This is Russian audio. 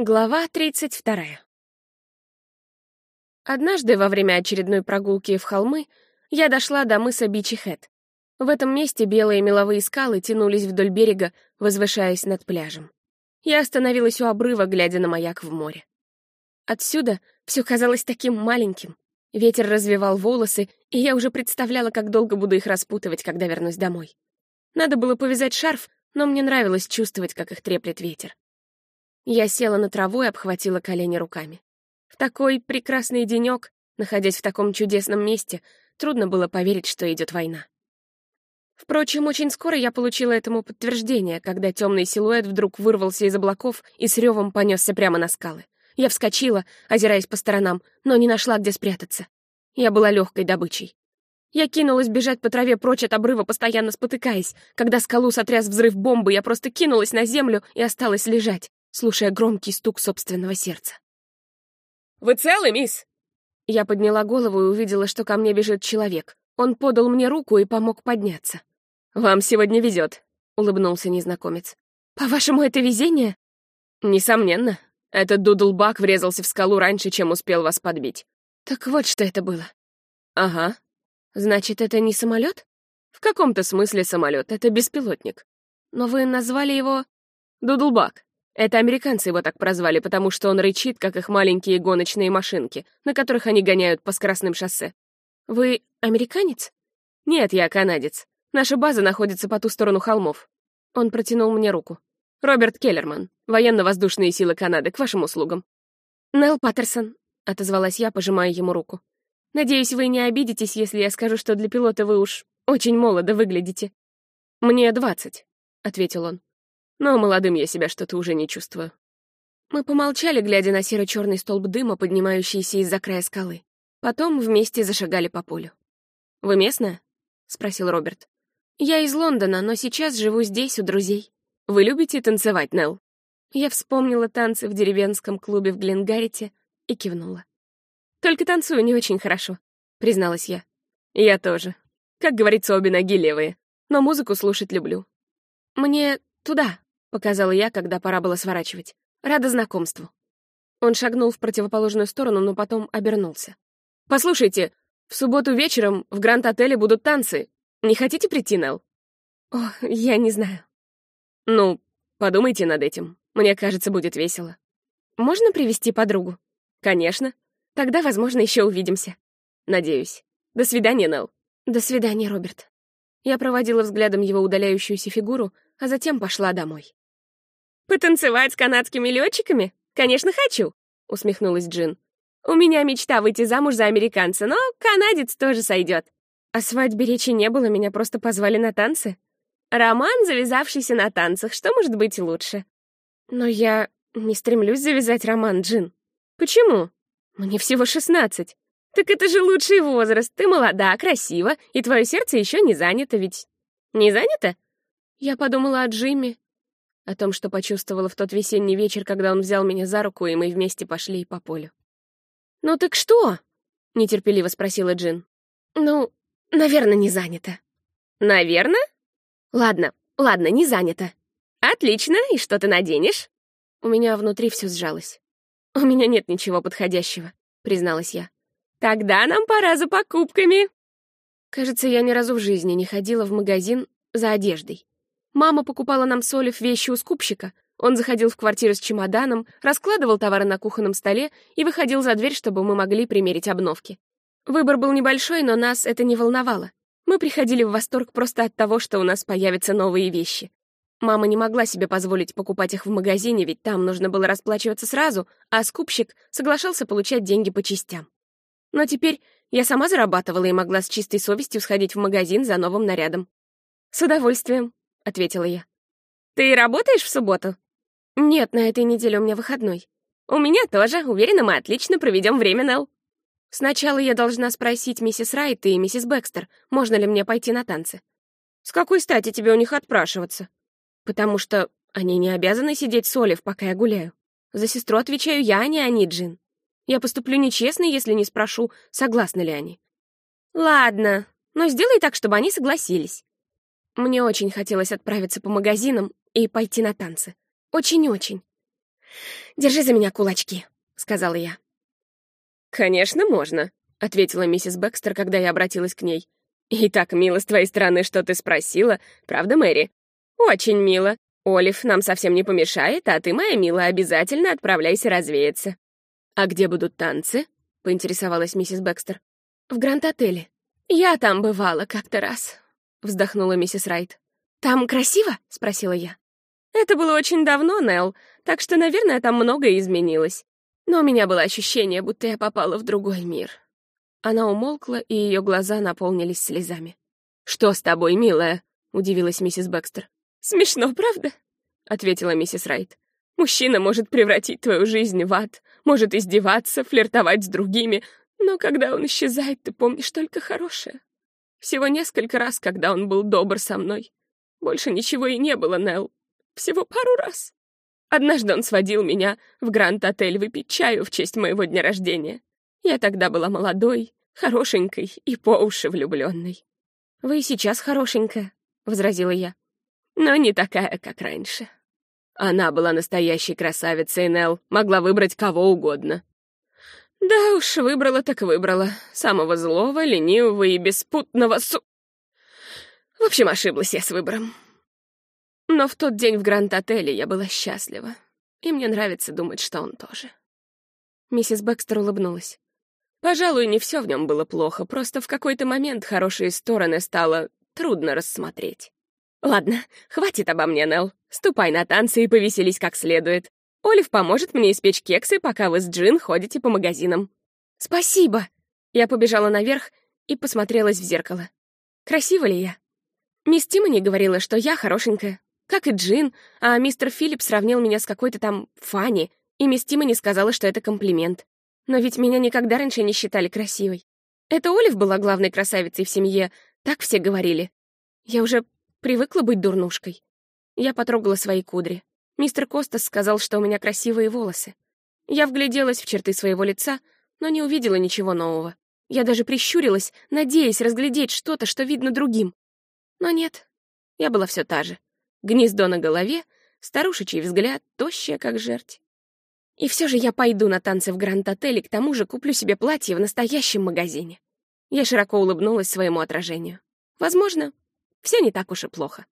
Глава 32. Однажды во время очередной прогулки в холмы я дошла до мыса Бичи-Хэт. В этом месте белые меловые скалы тянулись вдоль берега, возвышаясь над пляжем. Я остановилась у обрыва, глядя на маяк в море. Отсюда все казалось таким маленьким. Ветер развивал волосы, и я уже представляла, как долго буду их распутывать, когда вернусь домой. Надо было повязать шарф, но мне нравилось чувствовать, как их треплет ветер. Я села на траву и обхватила колени руками. В такой прекрасный денёк, находясь в таком чудесном месте, трудно было поверить, что идет война. Впрочем, очень скоро я получила этому подтверждение, когда темный силуэт вдруг вырвался из облаков и с ревом понесся прямо на скалы. Я вскочила, озираясь по сторонам, но не нашла, где спрятаться. Я была легкой добычей. Я кинулась бежать по траве прочь от обрыва, постоянно спотыкаясь. Когда скалу сотряс взрыв бомбы, я просто кинулась на землю и осталась лежать слушая громкий стук собственного сердца. «Вы целы, мисс?» Я подняла голову и увидела, что ко мне бежит человек. Он подал мне руку и помог подняться. «Вам сегодня везет», — улыбнулся незнакомец. «По-вашему, это везение?» «Несомненно. Этот дудлбак врезался в скалу раньше, чем успел вас подбить». «Так вот, что это было». «Ага. Значит, это не самолет? В каком-то смысле самолет. Это беспилотник. Но вы назвали его... Дудлбак. Это американцы его так прозвали, потому что он рычит, как их маленькие гоночные машинки, на которых они гоняют по скоростным шоссе. Вы американец? Нет, я канадец. Наша база находится по ту сторону холмов. Он протянул мне руку. Роберт Келлерман, военно-воздушные силы Канады, к вашим услугам. Нелл Паттерсон, отозвалась я, пожимая ему руку. Надеюсь, вы не обидитесь, если я скажу, что для пилота вы уж очень молодо выглядите. Мне двадцать, ответил он но молодым я себя что-то уже не чувствую. Мы помолчали, глядя на серо-черный столб дыма, поднимающийся из-за края скалы. Потом вместе зашагали по полю. «Вы местная?» — спросил Роберт. «Я из Лондона, но сейчас живу здесь, у друзей». «Вы любите танцевать, Нелл?» Я вспомнила танцы в деревенском клубе в Гленгарите и кивнула. «Только танцую не очень хорошо», — призналась я. «Я тоже. Как говорится, обе ноги левые. Но музыку слушать люблю». «Мне туда», — показала я, когда пора было сворачивать. «Рада знакомству». Он шагнул в противоположную сторону, но потом обернулся. «Послушайте, в субботу вечером в Гранд-отеле будут танцы. Не хотите прийти, Нелл?» «О, я не знаю». «Ну, подумайте над этим. Мне кажется, будет весело». «Можно привести подругу?» «Конечно. Тогда, возможно, еще увидимся». «Надеюсь. До свидания, Нелл». «До свидания, Роберт». Я проводила взглядом его удаляющуюся фигуру, а затем пошла домой. «Потанцевать с канадскими летчиками? Конечно, хочу!» — усмехнулась Джин. «У меня мечта выйти замуж за американца, но канадец тоже сойдет. О свадьбе речи не было, меня просто позвали на танцы. Роман, завязавшийся на танцах, что может быть лучше?» «Но я не стремлюсь завязать роман, Джин. Почему? Мне всего шестнадцать. Так это же лучший возраст. Ты молода, красива, и твое сердце еще не занято ведь. Не занято? Я подумала о Джимми, о том, что почувствовала в тот весенний вечер, когда он взял меня за руку, и мы вместе пошли по полю. «Ну так что?» — нетерпеливо спросила Джин. «Ну, наверное, не занято». «Наверное?» «Ладно, ладно, не занято. Отлично, и что ты наденешь?» У меня внутри все сжалось. «У меня нет ничего подходящего», — призналась я. «Тогда нам пора за покупками». Кажется, я ни разу в жизни не ходила в магазин за одеждой. Мама покупала нам с Олив вещи у скупщика. Он заходил в квартиру с чемоданом, раскладывал товары на кухонном столе и выходил за дверь, чтобы мы могли примерить обновки. Выбор был небольшой, но нас это не волновало. Мы приходили в восторг просто от того, что у нас появятся новые вещи. Мама не могла себе позволить покупать их в магазине, ведь там нужно было расплачиваться сразу, а скупщик соглашался получать деньги по частям. Но теперь я сама зарабатывала и могла с чистой совестью сходить в магазин за новым нарядом. «С удовольствием», — ответила я. «Ты работаешь в субботу?» «Нет, на этой неделе у меня выходной». «У меня тоже. Уверена, мы отлично проведем время, Нелл». «Сначала я должна спросить миссис Райт и миссис Бекстер, можно ли мне пойти на танцы». «С какой стати тебе у них отпрашиваться?» «Потому что они не обязаны сидеть с Олив, пока я гуляю. За сестру отвечаю я, а не они, Джин. Я поступлю нечестно, если не спрошу, согласны ли они». «Ладно, но сделай так, чтобы они согласились». Мне очень хотелось отправиться по магазинам и пойти на танцы. Очень-очень. «Держи за меня кулачки», — сказала я. «Конечно, можно», — ответила миссис Бэкстер, когда я обратилась к ней. «И так мило с твоей стороны, что ты спросила, правда, Мэри?» «Очень мило. Олив нам совсем не помешает, а ты, моя милая, обязательно отправляйся развеяться». «А где будут танцы?» — поинтересовалась миссис Бэкстер. «В Гранд-отеле. Я там бывала как-то раз», — вздохнула миссис Райт. «Там красиво?» — спросила я. «Это было очень давно, Нелл, так что, наверное, там многое изменилось. Но у меня было ощущение, будто я попала в другой мир». Она умолкла, и ее глаза наполнились слезами. «Что с тобой, милая?» — удивилась миссис Бэкстер. «Смешно, правда?» — ответила миссис Райт. «Мужчина может превратить твою жизнь в ад, может издеваться, флиртовать с другими, но когда он исчезает, ты помнишь только хорошее. Всего несколько раз, когда он был добр со мной. Больше ничего и не было, Нелл. Всего пару раз. Однажды он сводил меня в Гранд-отель выпить чаю в честь моего дня рождения. Я тогда была молодой, хорошенькой и по уши влюбленной. «Вы сейчас хорошенькая», — возразила я. «Но не такая, как раньше». Она была настоящей красавицей, Нелл, могла выбрать кого угодно. Да уж, выбрала так выбрала. Самого злого, ленивого и беспутного су... В общем, ошиблась я с выбором. Но в тот день в Гранд-отеле я была счастлива. И мне нравится думать, что он тоже. Миссис Бэкстер улыбнулась. Пожалуй, не все в нем было плохо, просто в какой-то момент хорошие стороны стало трудно рассмотреть. Ладно, хватит обо мне, Нелл. Ступай на танцы и повеселись как следует. Олив поможет мне испечь кексы, пока вы с Джин ходите по магазинам. Спасибо! Я побежала наверх и посмотрелась в зеркало. Красива ли я? Мисс Тимони говорила, что я хорошенькая, как и Джин, а мистер Филлип сравнил меня с какой-то там Фанни, и мисс Тимони сказала, что это комплимент. Но ведь меня никогда раньше не считали красивой. Это Олив была главной красавицей в семье, так все говорили. Я уже привыкла быть дурнушкой. Я потрогала свои кудри. Мистер Костас сказал, что у меня красивые волосы. Я вгляделась в черты своего лица, но не увидела ничего нового. Я даже прищурилась, надеясь разглядеть что-то, что видно другим. Но нет, я была все та же. Гнездо на голове, старушечий взгляд, тощая, как жерть. И все же я пойду на танцы в Гранд-отеле, к тому же куплю себе платье в настоящем магазине. Я широко улыбнулась своему отражению. Возможно, все не так уж и плохо.